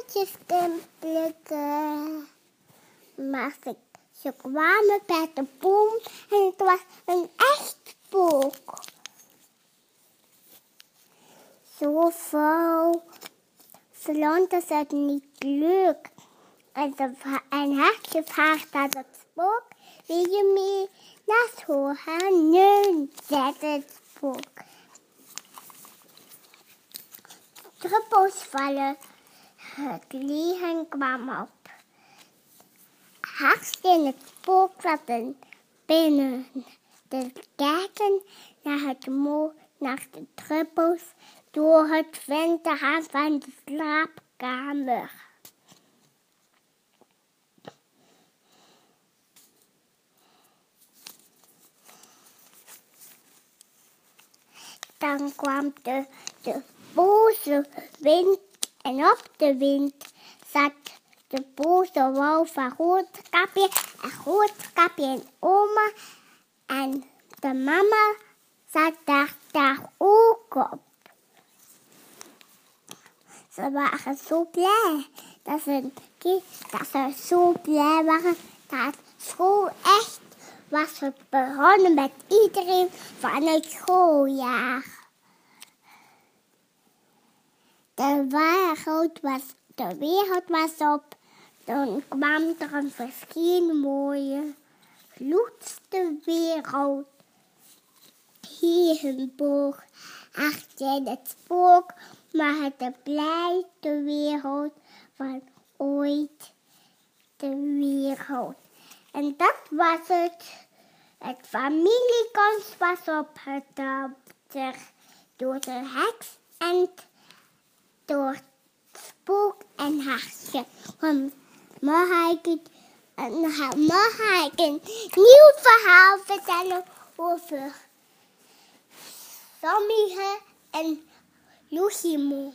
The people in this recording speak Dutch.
bloemetjes te plukken. Maar ze, kwamen bij de boom en het was een echt spook. Zo vol vond ze het niet leuk. En, vra- en Hartje vraagt aan het spook, wil je mee naar school gaan? Nee, zei het spook. Druppels vallen, het liegen kwam op. Hartje en het zaten binnen te kijken naar het mo naar de druppels door het venster van de slaapkamer. Dan kwam de, de boze wind en op de wind zat de boze wolf van Roodkapje en Roodkapje en oma en de mama zat daar, daar ook op. Ze waren zo blij dat ze, dat ze zo blij waren dat school echt was begonnen met iedereen van het schooljaar. De wereld was, de wereld was op. Toen kwam er een verschillende mooie, gloedste wereld. Hier een boog achter het spook, maar het de blijste wereld van ooit de wereld. En dat was het. Het familiekans was op het door de heks en door spook en hartje. Want mag ik, mag ik een nieuw verhaal vertellen over Sommige en Lucimo.